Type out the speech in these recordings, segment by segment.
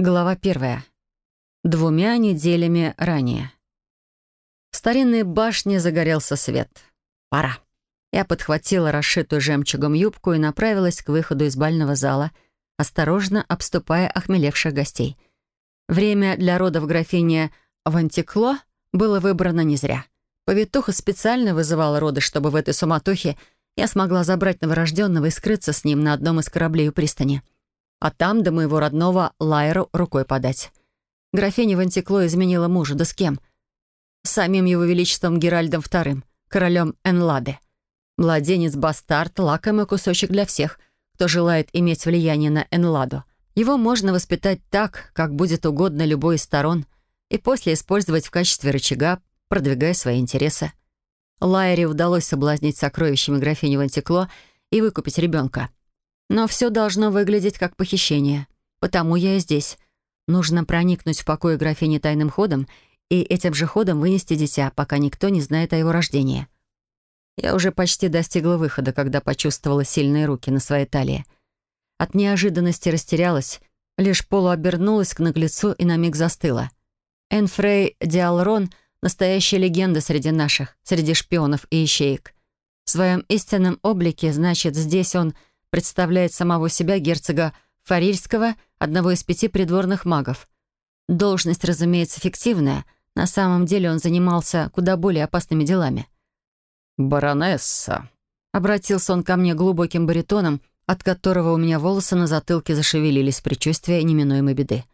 Глава первая. Двумя неделями ранее. В старинной башне загорелся свет. Пора. Я подхватила расшитую жемчугом юбку и направилась к выходу из бального зала, осторожно обступая охмелевших гостей. Время для родов графини Вантекло было выбрано не зря. Повитуха специально вызывала роды, чтобы в этой суматохе я смогла забрать новорожденного и скрыться с ним на одном из кораблей у пристани — а там до моего родного Лайеру рукой подать. Графиня Вантекло изменила мужа, да с кем? С самим его величеством Геральдом II, королем Энладе. Младенец-бастард — лакомый кусочек для всех, кто желает иметь влияние на Энладу. Его можно воспитать так, как будет угодно любой из сторон, и после использовать в качестве рычага, продвигая свои интересы. Лайере удалось соблазнить сокровищами графиню Вантекло и выкупить ребенка — но все должно выглядеть как похищение. Потому я и здесь. Нужно проникнуть в покой графини тайным ходом и этим же ходом вынести дитя, пока никто не знает о его рождении. Я уже почти достигла выхода, когда почувствовала сильные руки на своей талии. От неожиданности растерялась, лишь полуобернулась к наглецу и на миг застыла. Энфрей Диалрон — настоящая легенда среди наших, среди шпионов и ищеек. В своем истинном облике, значит, здесь он — представляет самого себя герцога Фарильского, одного из пяти придворных магов. Должность, разумеется, фиктивная. На самом деле он занимался куда более опасными делами. «Баронесса», — обратился он ко мне глубоким баритоном, от которого у меня волосы на затылке зашевелились предчувствия неминуемой беды.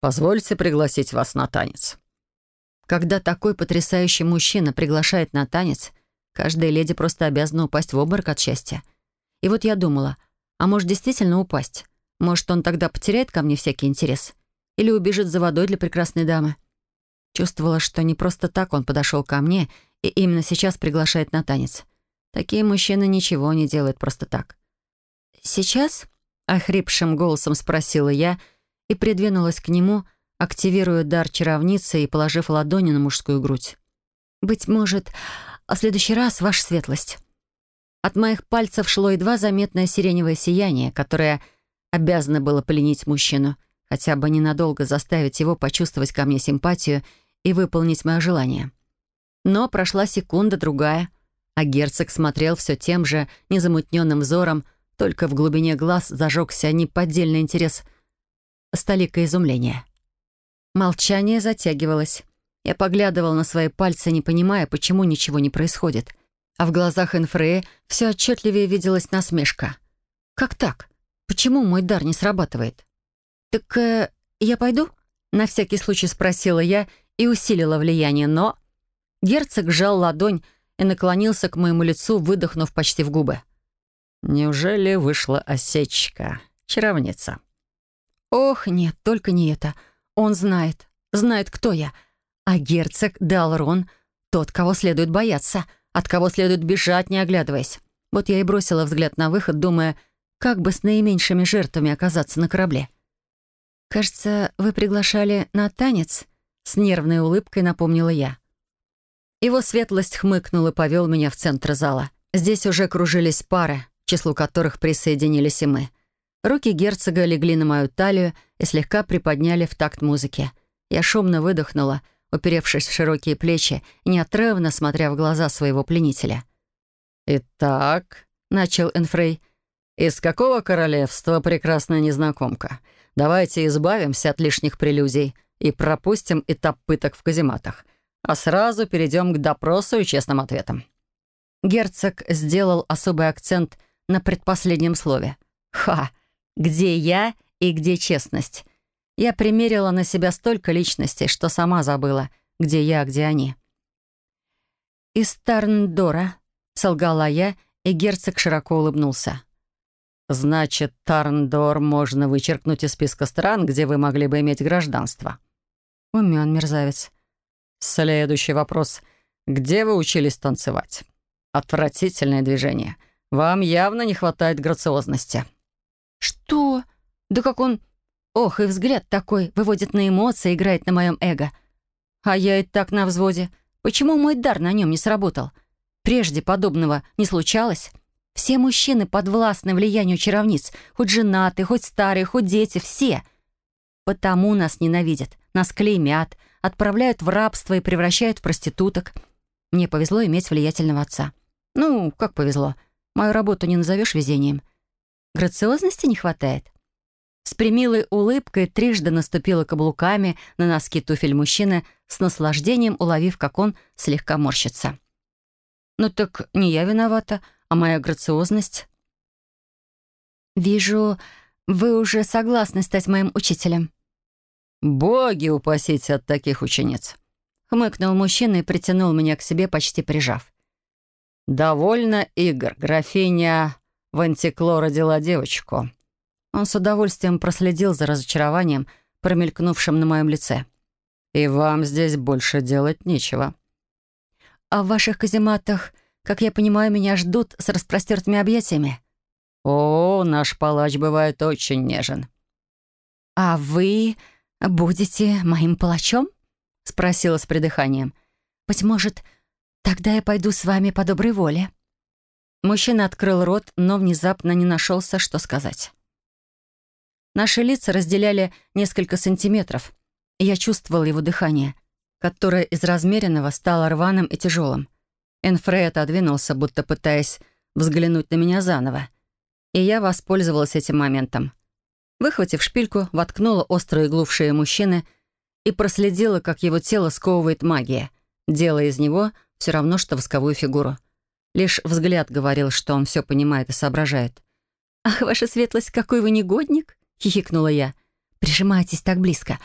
«Позвольте пригласить вас на танец». Когда такой потрясающий мужчина приглашает на танец, каждая леди просто обязана упасть в обморок от счастья. И вот я думала, а может действительно упасть? Может, он тогда потеряет ко мне всякий интерес? Или убежит за водой для прекрасной дамы? Чувствовала, что не просто так он подошел ко мне и именно сейчас приглашает на танец. Такие мужчины ничего не делают просто так. «Сейчас?» — охрипшим голосом спросила я и придвинулась к нему, активируя дар чаровницы и положив ладони на мужскую грудь. «Быть может, а в следующий раз, ваша светлость». От моих пальцев шло едва заметное сиреневое сияние, которое обязано было поленить мужчину, хотя бы ненадолго заставить его почувствовать ко мне симпатию и выполнить мое желание. Но прошла секунда-другая, а герцог смотрел все тем же незамутненным взором, только в глубине глаз зажегся неподдельный интерес, столика изумления. Молчание затягивалось. Я поглядывал на свои пальцы, не понимая, почему ничего не происходит а в глазах Инфрея все отчетливее виделась насмешка. «Как так? Почему мой дар не срабатывает?» «Так э, я пойду?» — на всякий случай спросила я и усилила влияние, но... Герцог сжал ладонь и наклонился к моему лицу, выдохнув почти в губы. «Неужели вышла осечка, чаровница?» «Ох, нет, только не это. Он знает, знает, кто я. А герцог Далрон — тот, кого следует бояться» от кого следует бежать, не оглядываясь. Вот я и бросила взгляд на выход, думая, как бы с наименьшими жертвами оказаться на корабле. «Кажется, вы приглашали на танец?» С нервной улыбкой напомнила я. Его светлость хмыкнул и повел меня в центр зала. Здесь уже кружились пары, к числу которых присоединились и мы. Руки герцога легли на мою талию и слегка приподняли в такт музыки. Я шумно выдохнула — уперевшись в широкие плечи неотрывно смотря в глаза своего пленителя. «Итак», — начал Энфрей, — «из какого королевства прекрасная незнакомка? Давайте избавимся от лишних прелюдий и пропустим этап пыток в казематах, а сразу перейдем к допросу и честным ответам». Герцог сделал особый акцент на предпоследнем слове. «Ха! Где я и где честность?» Я примерила на себя столько личностей, что сама забыла, где я, где они. «Из Тарндора», — солгала я, и герцог широко улыбнулся. «Значит, Тарндор можно вычеркнуть из списка стран, где вы могли бы иметь гражданство». Умен мерзавец. Следующий вопрос. Где вы учились танцевать? Отвратительное движение. Вам явно не хватает грациозности. Что? Да как он Ох, и взгляд такой выводит на эмоции, играет на моем эго. А я и так на взводе. Почему мой дар на нем не сработал? Прежде подобного не случалось. Все мужчины подвластны влиянию чаровниц. Хоть женатые, хоть старые, хоть дети, все. потому нас ненавидят, нас клеймят, отправляют в рабство и превращают в проституток. Мне повезло иметь влиятельного отца. Ну, как повезло. Мою работу не назовешь везением. Грациозности не хватает. С примилой улыбкой трижды наступила каблуками на носки туфель мужчины, с наслаждением уловив, как он слегка морщится. «Ну так не я виновата, а моя грациозность». «Вижу, вы уже согласны стать моим учителем». «Боги упасите от таких учениц!» Хмыкнул мужчина и притянул меня к себе, почти прижав. «Довольно игр. Графиня Вантикло родила девочку». Он с удовольствием проследил за разочарованием, промелькнувшим на моем лице. «И вам здесь больше делать нечего». «А в ваших казематах, как я понимаю, меня ждут с распростертыми объятиями?» «О, наш палач бывает очень нежен». «А вы будете моим палачом?» — спросила с придыханием. «Быть может, тогда я пойду с вами по доброй воле». Мужчина открыл рот, но внезапно не нашелся, что сказать. Наши лица разделяли несколько сантиметров, и я чувствовал его дыхание, которое из размеренного стало рваным и тяжелым. Энфрей отодвинулся, будто пытаясь взглянуть на меня заново. И я воспользовалась этим моментом. Выхватив шпильку, воткнула острую иглу в шею мужчины и проследила, как его тело сковывает магия, делая из него все равно, что восковую фигуру. Лишь взгляд говорил, что он все понимает и соображает. «Ах, ваша светлость, какой вы негодник!» — хихикнула я. «Прижимайтесь так близко.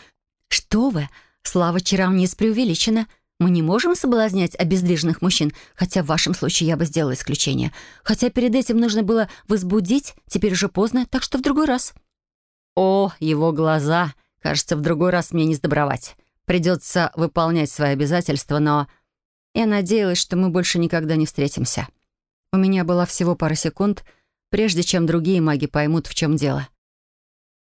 Что вы? Слава чарам не преувеличена. Мы не можем соблазнять обездвиженных мужчин, хотя в вашем случае я бы сделала исключение. Хотя перед этим нужно было возбудить, теперь уже поздно, так что в другой раз». «О, его глаза! Кажется, в другой раз мне не сдобровать. Придется выполнять свои обязательства, но...» Я надеялась, что мы больше никогда не встретимся. У меня была всего пара секунд, прежде чем другие маги поймут, в чем дело.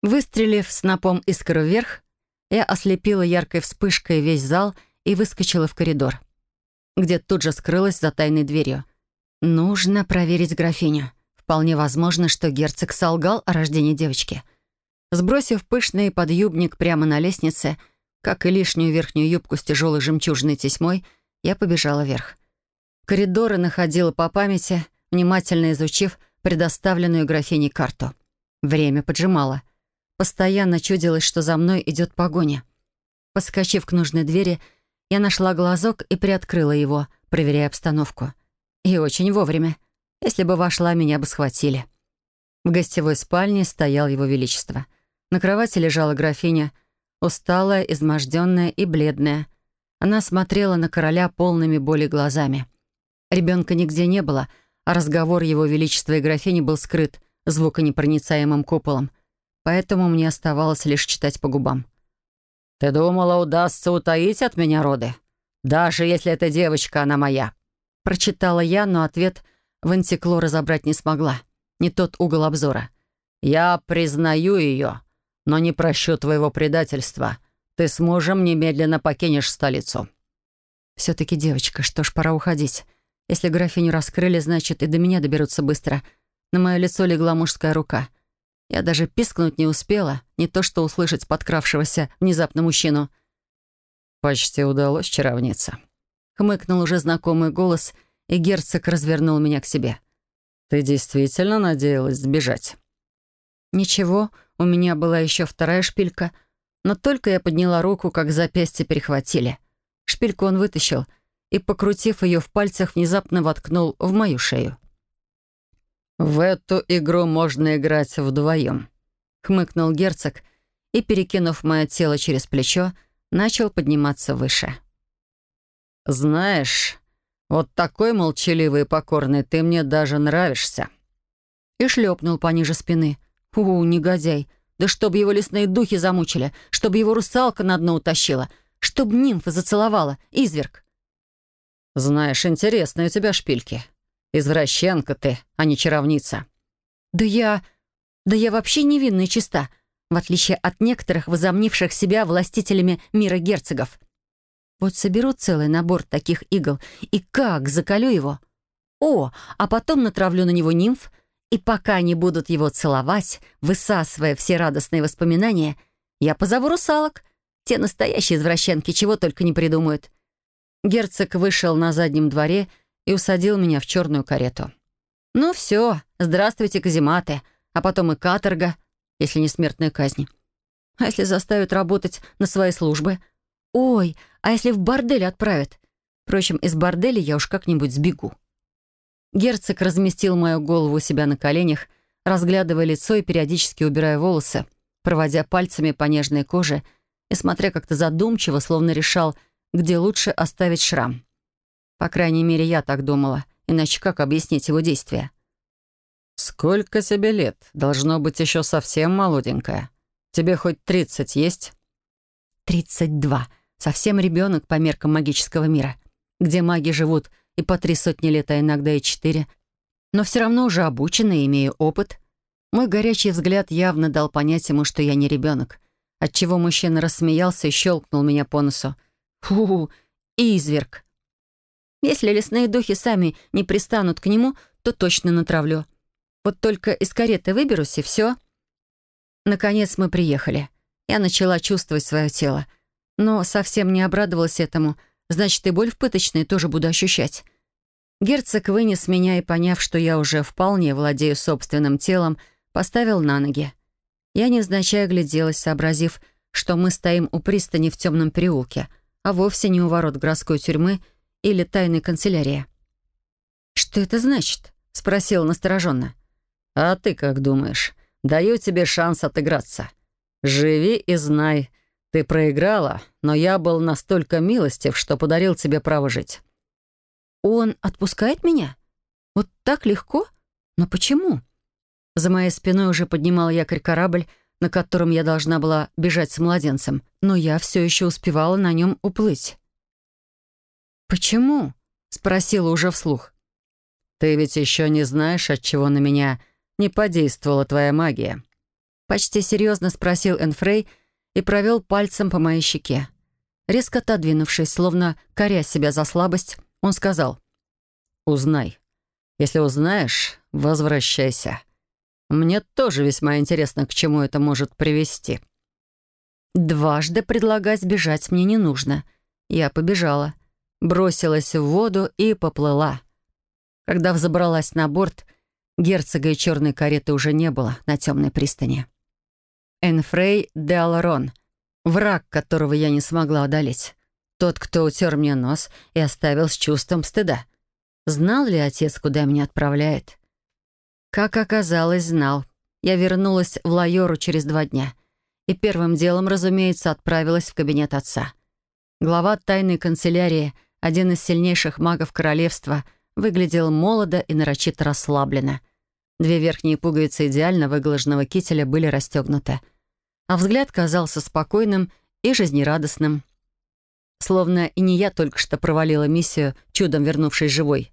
Выстрелив снопом искры вверх, я ослепила яркой вспышкой весь зал и выскочила в коридор, где тут же скрылась за тайной дверью. Нужно проверить графиню. Вполне возможно, что герцог солгал о рождении девочки. Сбросив пышный подъюбник прямо на лестнице, как и лишнюю верхнюю юбку с тяжелой жемчужной тесьмой, я побежала вверх. Коридоры находила по памяти, внимательно изучив предоставленную графиней карту. Время поджимало — Постоянно чудилось, что за мной идет погоня. Подскочив к нужной двери, я нашла глазок и приоткрыла его, проверяя обстановку. И очень вовремя. Если бы вошла, меня бы схватили. В гостевой спальне стоял его величество. На кровати лежала графиня, усталая, изможденная и бледная. Она смотрела на короля полными боли глазами. Ребенка нигде не было, а разговор его величества и графини был скрыт звуконепроницаемым куполом — поэтому мне оставалось лишь читать по губам. «Ты думала, удастся утаить от меня роды? Даже если эта девочка, она моя». Прочитала я, но ответ в антикло разобрать не смогла. Не тот угол обзора. «Я признаю ее, но не прощу твоего предательства. Ты с мужем немедленно покинешь столицу». «Все-таки девочка, что ж, пора уходить. Если графиню раскрыли, значит, и до меня доберутся быстро». На мое лицо легла мужская рука — я даже пискнуть не успела, не то что услышать подкравшегося внезапно мужчину. «Почти удалось, чаровница», — хмыкнул уже знакомый голос, и герцог развернул меня к себе. «Ты действительно надеялась сбежать?» «Ничего, у меня была еще вторая шпилька, но только я подняла руку, как запястье перехватили. Шпильку он вытащил и, покрутив ее в пальцах, внезапно воткнул в мою шею. «В эту игру можно играть вдвоем», — хмыкнул герцог и, перекинув мое тело через плечо, начал подниматься выше. «Знаешь, вот такой молчаливый и покорный ты мне даже нравишься». И шлепнул пониже спины. «У, негодяй! Да чтоб его лесные духи замучили, чтобы его русалка на дно утащила, чтоб нимфа зацеловала, изверг». «Знаешь, интересные у тебя шпильки. Извращенка ты, а не чаровница». «Да я... да я вообще невинна и чиста, в отличие от некоторых, возомнивших себя властителями мира герцогов. Вот соберу целый набор таких игл, и как закалю его? О, а потом натравлю на него нимф, и пока они будут его целовать, высасывая все радостные воспоминания, Я позову русалок. Те настоящие извращенки чего только не придумают. Герцог вышел на заднем дворе и усадил меня в черную карету. Ну все, здравствуйте, казематы, а потом и каторга, если не смертная казнь. А если заставят работать на своей службы? Ой, а если в бордель отправят? Впрочем, из борделя я уж как-нибудь сбегу. Герцог разместил мою голову у себя на коленях, разглядывая лицо и периодически убирая волосы, проводя пальцами по нежной коже и смотря как-то задумчиво, словно решал, где лучше оставить шрам. По крайней мере, я так думала, иначе как объяснить его действия? «Сколько тебе лет? Должно быть еще совсем молоденькая. Тебе хоть тридцать есть?» «Тридцать два. Совсем ребенок по меркам магического мира, где маги живут и по три сотни лет, а иногда и четыре. Но все равно уже обучена и имею опыт. Мой горячий взгляд явно дал понять ему, что я не ребенок, отчего мужчина рассмеялся и щелкнул меня по носу. Фу, изверг. Если лесные духи сами не пристанут к нему, то точно натравлю. Вот только из кареты выберусь, и все. Наконец мы приехали. Я начала чувствовать свое тело. Но совсем не обрадовалась этому. Значит, и боль в пыточной тоже буду ощущать. Герцог вынес меня и, поняв, что я уже вполне владею собственным телом, поставил на ноги. Я невзначай огляделась, сообразив, что мы стоим у пристани в темном переулке, а вовсе не у ворот городской тюрьмы или тайной канцелярии. «Что это значит?» — спросила настороженно. «А ты как думаешь? Даю тебе шанс отыграться. Живи и знай, ты проиграла, но я был настолько милостив, что подарил тебе право жить». «Он отпускает меня? Вот так легко? Но почему?» За моей спиной уже поднимал якорь корабль, на котором я должна была бежать с младенцем, но я все еще успевала на нем уплыть. «Почему?» — спросила уже вслух. «Ты ведь еще не знаешь, от чего на меня не подействовала твоя магия?» Почти серьезно спросил Энфрей и провел пальцем по моей щеке. Резко отодвинувшись, словно коря себя за слабость, он сказал. «Узнай. Если узнаешь, возвращайся. Мне тоже весьма интересно, к чему это может привести». Дважды предлагать бежать мне не нужно. Я побежала, бросилась в воду и поплыла. Когда взобралась на борт, Герцога и черной кареты уже не было на темной пристани. Энфрей де Аларон, враг, которого я не смогла одолеть. Тот, кто утер мне нос и оставил с чувством стыда. Знал ли отец, куда меня отправляет? Как оказалось, знал. Я вернулась в Лайору через два дня. И первым делом, разумеется, отправилась в кабинет отца. Глава тайной канцелярии, один из сильнейших магов королевства — выглядел молодо и нарочито расслабленно. Две верхние пуговицы идеально выглаженного кителя были расстегнуты, а взгляд казался спокойным и жизнерадостным. Словно и не я только что провалила миссию, чудом вернувшись живой.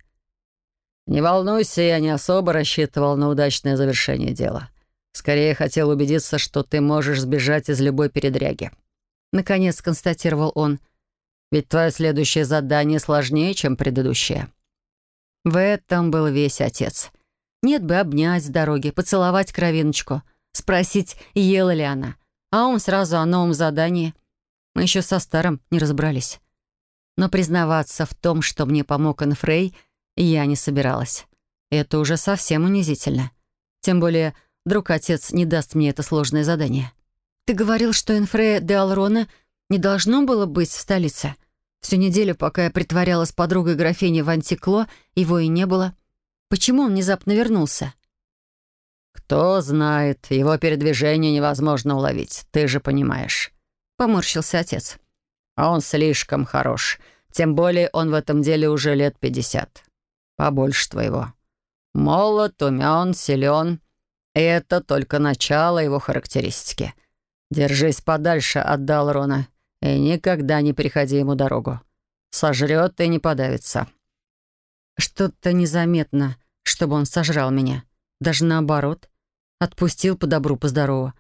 «Не волнуйся, я не особо рассчитывал на удачное завершение дела. Скорее хотел убедиться, что ты можешь сбежать из любой передряги». Наконец констатировал он. «Ведь твое следующее задание сложнее, чем предыдущее». В этом был весь отец. Нет бы обнять с дороги, поцеловать кровиночку, спросить, ела ли она. А он сразу о новом задании. Мы еще со старым не разобрались. Но признаваться в том, что мне помог Энфрей, я не собиралась. Это уже совсем унизительно. Тем более, вдруг отец не даст мне это сложное задание. «Ты говорил, что Энфрея де Алрона не должно было быть в столице?» Всю неделю, пока я притворялась подругой графини в Антикло, его и не было. Почему он внезапно вернулся? «Кто знает, его передвижение невозможно уловить, ты же понимаешь», — поморщился отец. «А он слишком хорош, тем более он в этом деле уже лет пятьдесят. Побольше твоего. Молод, умен, силен. И это только начало его характеристики. Держись подальше от Далрона и никогда не переходи ему дорогу. Сожрет и не подавится». Что-то незаметно, чтобы он сожрал меня. Даже наоборот. Отпустил по добру, по здорову.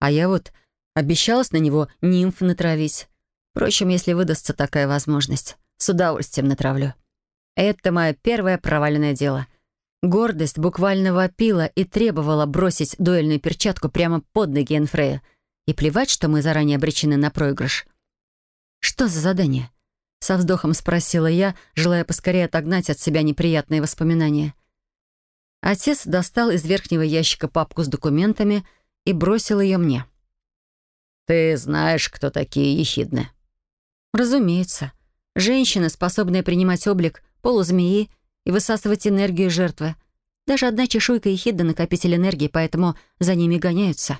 А я вот обещалась на него нимф натравить. Впрочем, если выдастся такая возможность, с удовольствием натравлю. Это мое первое проваленное дело. Гордость буквально вопила и требовала бросить дуэльную перчатку прямо под ноги Энфрея И плевать, что мы заранее обречены на проигрыш. «Что за задание?» — со вздохом спросила я, желая поскорее отогнать от себя неприятные воспоминания. Отец достал из верхнего ящика папку с документами и бросил ее мне. «Ты знаешь, кто такие ехидны?» «Разумеется. Женщины, способные принимать облик полузмеи и высасывать энергию жертвы. Даже одна чешуйка ехидна — накопитель энергии, поэтому за ними гоняются».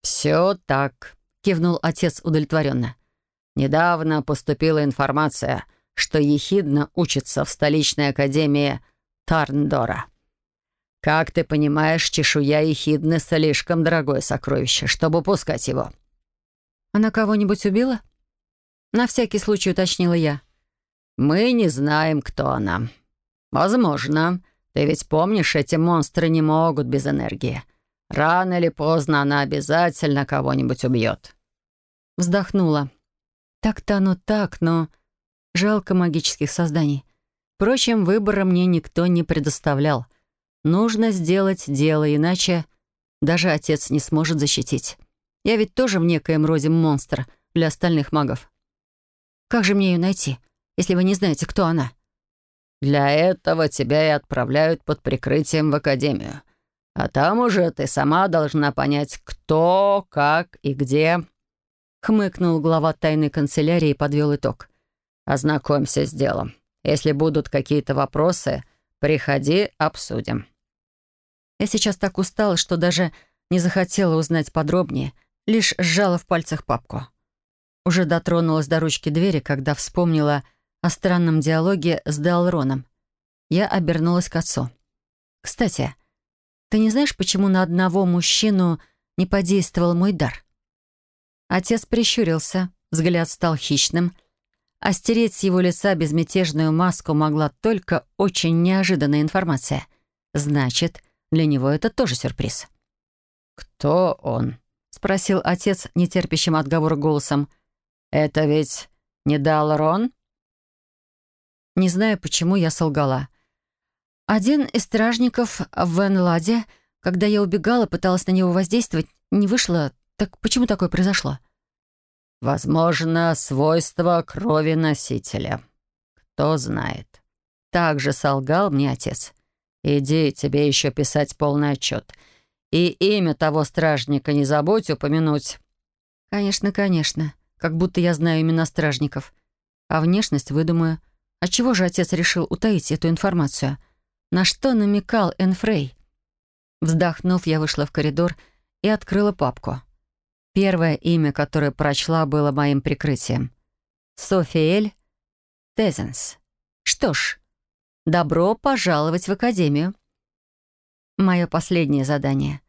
«Все так», — кивнул отец удовлетворенно. «Недавно поступила информация, что ехидна учится в столичной академии Тарндора». Как ты понимаешь, чешуя ехидны слишком дорогое сокровище, чтобы упускать его. Она кого-нибудь убила? На всякий случай уточнила я. Мы не знаем, кто она. Возможно. Ты ведь помнишь, эти монстры не могут без энергии. Рано или поздно она обязательно кого-нибудь убьет. Вздохнула. Так-то оно так, но жалко магических созданий. Впрочем, выбора мне никто не предоставлял. Нужно сделать дело, иначе даже отец не сможет защитить. Я ведь тоже в некоем роде монстр для остальных магов. Как же мне ее найти, если вы не знаете, кто она? Для этого тебя и отправляют под прикрытием в академию. А там уже ты сама должна понять, кто, как и где. Хмыкнул глава тайной канцелярии и подвел итог. Ознакомься с делом. Если будут какие-то вопросы, приходи, обсудим. Я сейчас так устала, что даже не захотела узнать подробнее, лишь сжала в пальцах папку. Уже дотронулась до ручки двери, когда вспомнила о странном диалоге с Далроном. Я обернулась к отцу. «Кстати, ты не знаешь, почему на одного мужчину не подействовал мой дар?» Отец прищурился, взгляд стал хищным, а стереть с его лица безмятежную маску могла только очень неожиданная информация. Значит, для него это тоже сюрприз. «Кто он?» — спросил отец нетерпящим отговора голосом. «Это ведь не Далрон?» Не знаю, почему я солгала. Один из стражников в Энладе, когда я убегала, пыталась на него воздействовать, не вышло. Так почему такое произошло? «Возможно, свойство крови носителя. Кто знает». Так же солгал мне отец. Иди, тебе еще писать полный отчет. И имя того стражника не забудь упомянуть». «Конечно, конечно. Как будто я знаю имена стражников. А внешность выдумаю. А чего же отец решил утаить эту информацию? На что намекал Энфрей?» Вздохнув, я вышла в коридор и открыла папку. Первое имя, которое прочла, было моим прикрытием. Софиэль Тезенс. Что ж, Добро пожаловать в академию. Мое последнее задание.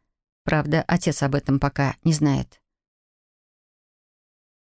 Правда, отец об этом пока не знает.